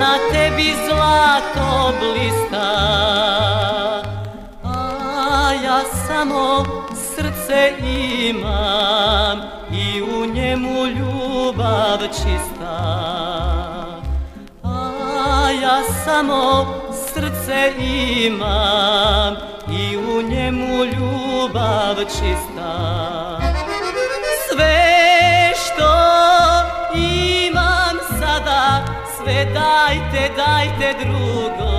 na tebi zlato blista A ja samo srce imam i u njemu ljubav čista A ja samo srce imam i u njemu ljubav čista dajte, dajte, dajte drugo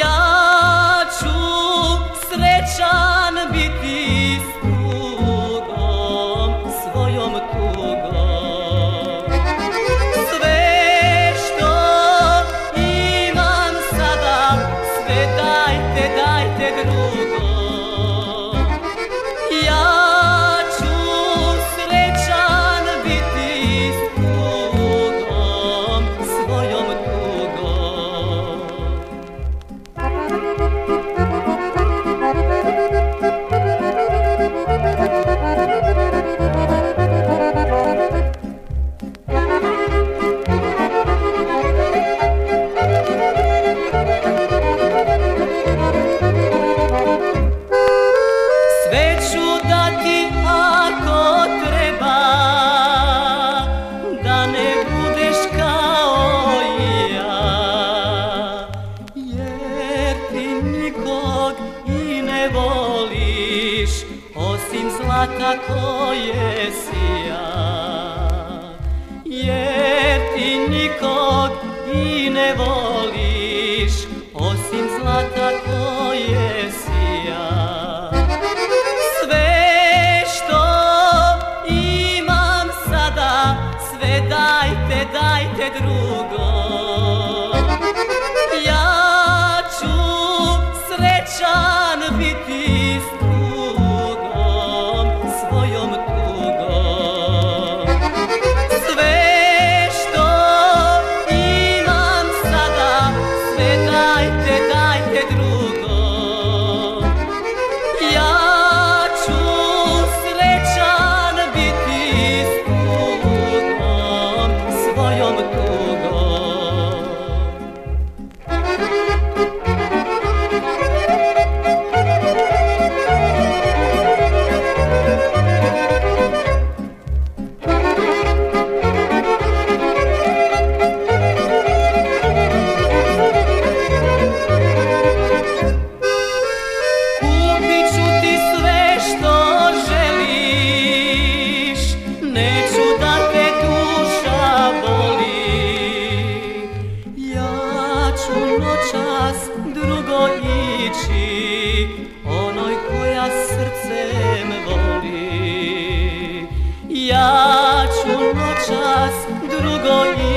Ja ću srećan biti s tugom, svojom tugom Sve što imam sada, sve dajte, dajte drugo Sve ću dati ako treba Da ne budeš kao ja Jer ti nikog i ne voliš Osim zlata koje si ja Jer ti nikog i ne voliš noćas drugo ići Onoj koja srcem voli Ja ću noćas drugo ići